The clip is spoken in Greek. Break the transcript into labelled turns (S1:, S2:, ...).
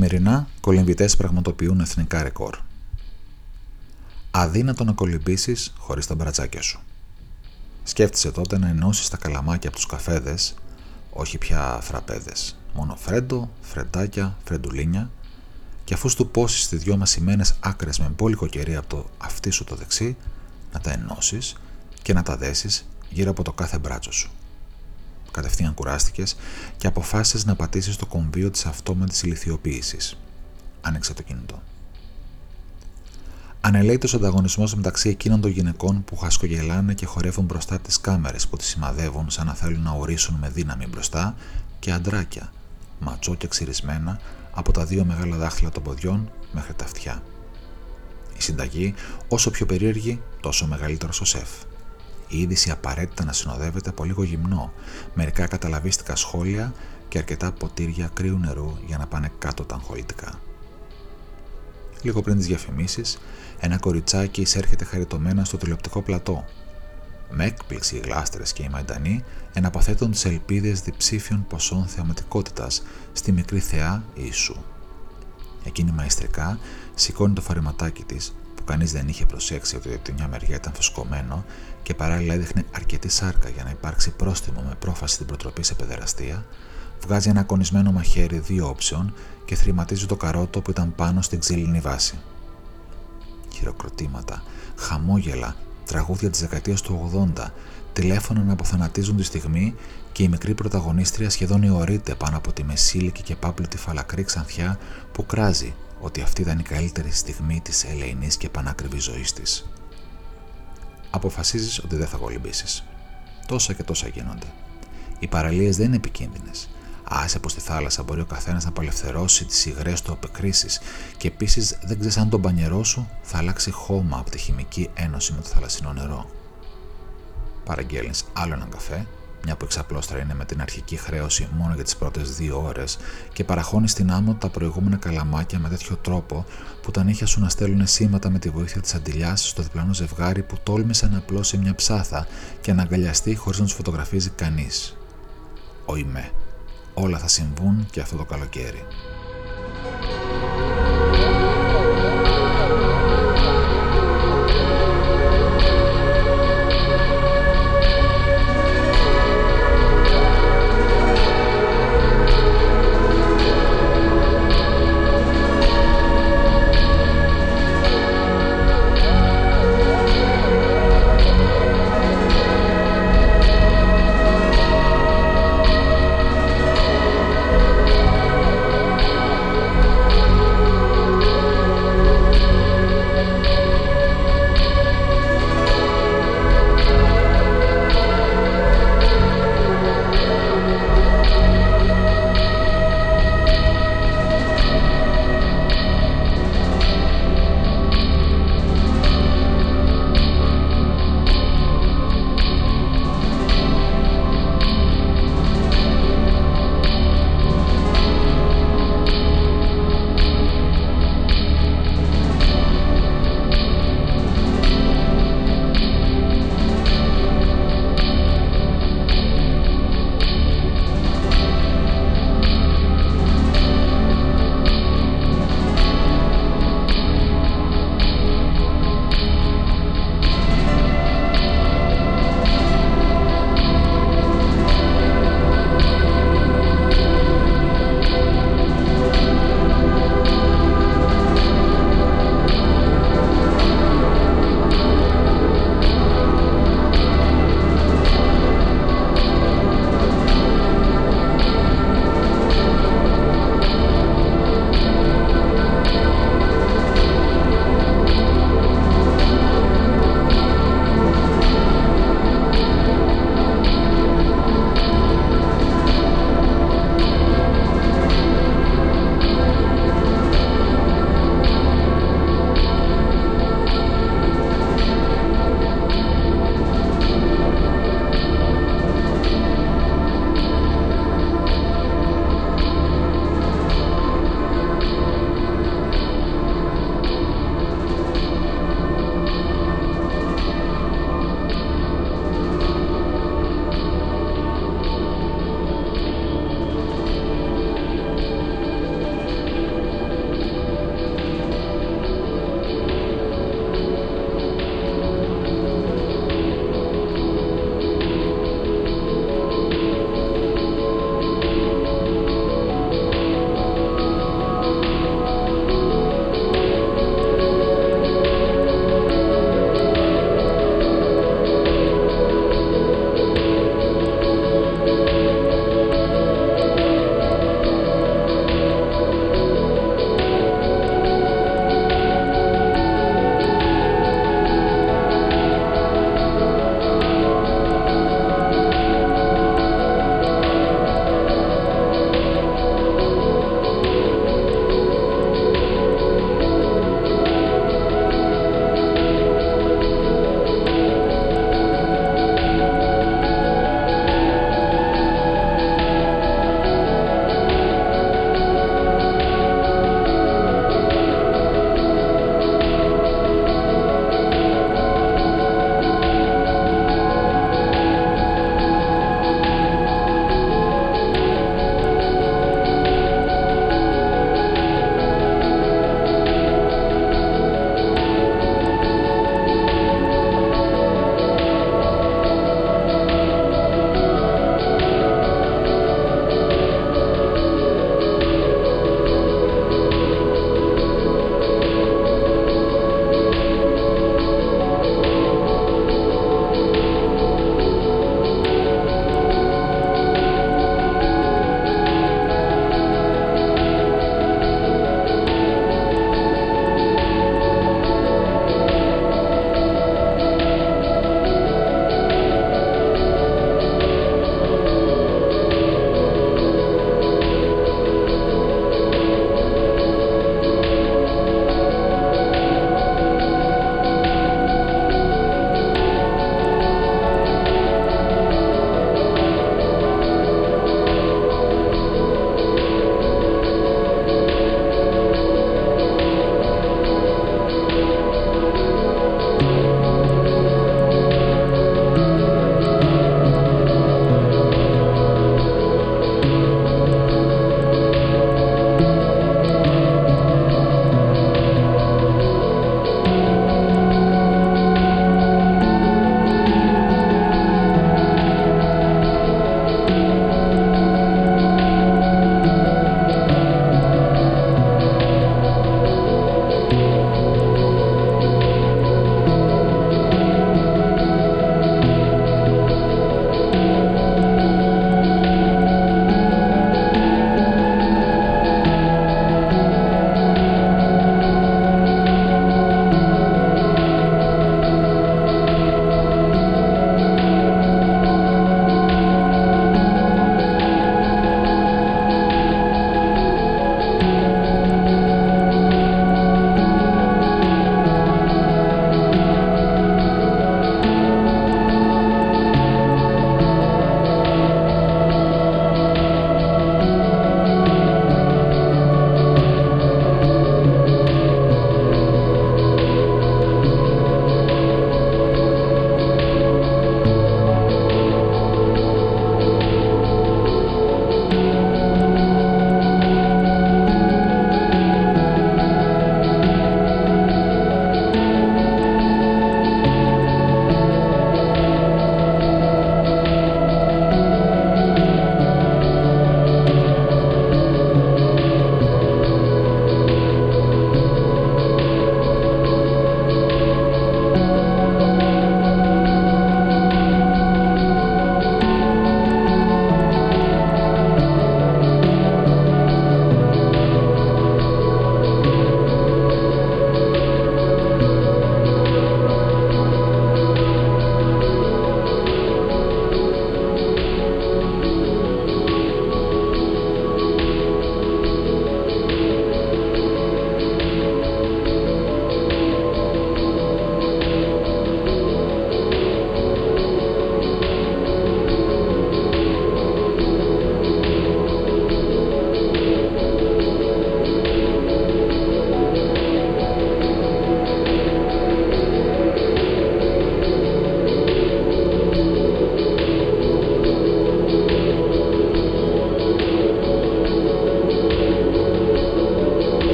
S1: Καθημερινά, κολυμβητές πραγματοποιούν εθνικά ρεκόρ. Αδύνατο να κολυμπήσεις χωρίς τα μπρατσάκια σου. Σκέφτησε τότε να ενώσεις τα καλαμάκια από τους καφέδες, όχι πια φραπέδες, μόνο φρέντο, φρεντάκια, φρεντουλίνια και αφού του πόσεις τις δυο μασημένες άκρες με μπόλικο κερί από το αυτί σου το δεξί, να τα ενώσεις και να τα δέσεις γύρω από το κάθε μπράτσο σου. Κατευθείαν κουράστηκες και αποφάσισες να πατήσεις το κομβίο της αυτόματης ηλικιοποίησης. Άνοιξε το κινητό. Ανελέητο ανταγωνισμός μεταξύ εκείνων των γυναικών που χασκογελάνε και χορεύουν μπροστά από τις κάμερες που τις σημαδεύουν σαν να θέλουν να ορίσουν με δύναμη μπροστά και αντράκια, ματσό και ξυρισμένα από τα δύο μεγάλα δάχτυλα των ποδιών μέχρι τα αυτιά. Η συνταγή, όσο πιο περίεργη, τόσο μεγαλύτερος ο σεφ. Η είδηση απαραίτητα να συνοδεύεται από λίγο γυμνό, μερικά καταλαβίστικα σχόλια και αρκετά ποτήρια κρύου νερού για να πάνε κάτω τα αγχολητικά. Λίγο πριν τις διαφημίσεις, ένα κοριτσάκι εισέρχεται χαριτωμένα στο τηλεοπτικό πλατό. Με έκπληξη οι γλάστρες και οι μαϊντανοί εναποθέτουν τις ελπίδες διψήφιων ποσών θεαματικότητας στη μικρή θεά Ιησού. Εκείνη μαϊστρικά σηκώνει το φαρηματάκι της, που κανείς δεν είχε προσέξει ότι από τη μια μεριά ήταν φουσκωμένο και παράλληλα έδειχνε αρκετή σάρκα για να υπάρξει πρόστιμο με πρόφαση στην προτροπή σε παιδεραστία, βγάζει ένα κονισμένο μαχαίρι δύο όψεων και θρηματίζει το καρότο που ήταν πάνω στην ξύλινη βάση. Χειροκροτήματα, χαμόγελα, τραγούδια της δεκαετίας του 80, τηλέφωνα να αποθανατίζουν τη στιγμή και η μικρή πρωταγωνίστρια σχεδόν ιωρείται πάνω από τη μεσήλικη και πάπλωτη φαλακρή ξανθιά που κράζει ότι αυτή ήταν η καλύτερη στιγμή της ελεηνής και πανάκριβης ζωής της. Αποφασίζεις ότι δεν θα κολυμπήσεις. Τόσα και τόσα γίνονται. Οι παραλίες δεν είναι επικίνδυνες. Άσε πως στη θάλασσα μπορεί ο καθένας να απελευθερώσει τις υγρές του απεκρίσεις και επίσης δεν ξέρεις αν το μπανιερό σου θα αλλάξει χώμα από τη χημική ένωση με το θαλασσινό νερό. Παραγγέλνεις άλλο έναν καφέ, μια που εξαπλώστρα είναι με την αρχική χρέωση μόνο για τις πρώτες δύο ώρες και παραχώνει στην άμμο τα προηγούμενα καλαμάκια με τέτοιο τρόπο που τα νύχια σου να στέλνουν σήματα με τη βοήθεια της αντιλιάς στο διπλανό ζευγάρι που τόλμησε να απλώσει μια ψάθα και να αγκαλιαστεί χωρίς να τους φωτογραφίζει κανείς. Ο Ιμέ όλα θα συμβούν και αυτό το καλοκαίρι.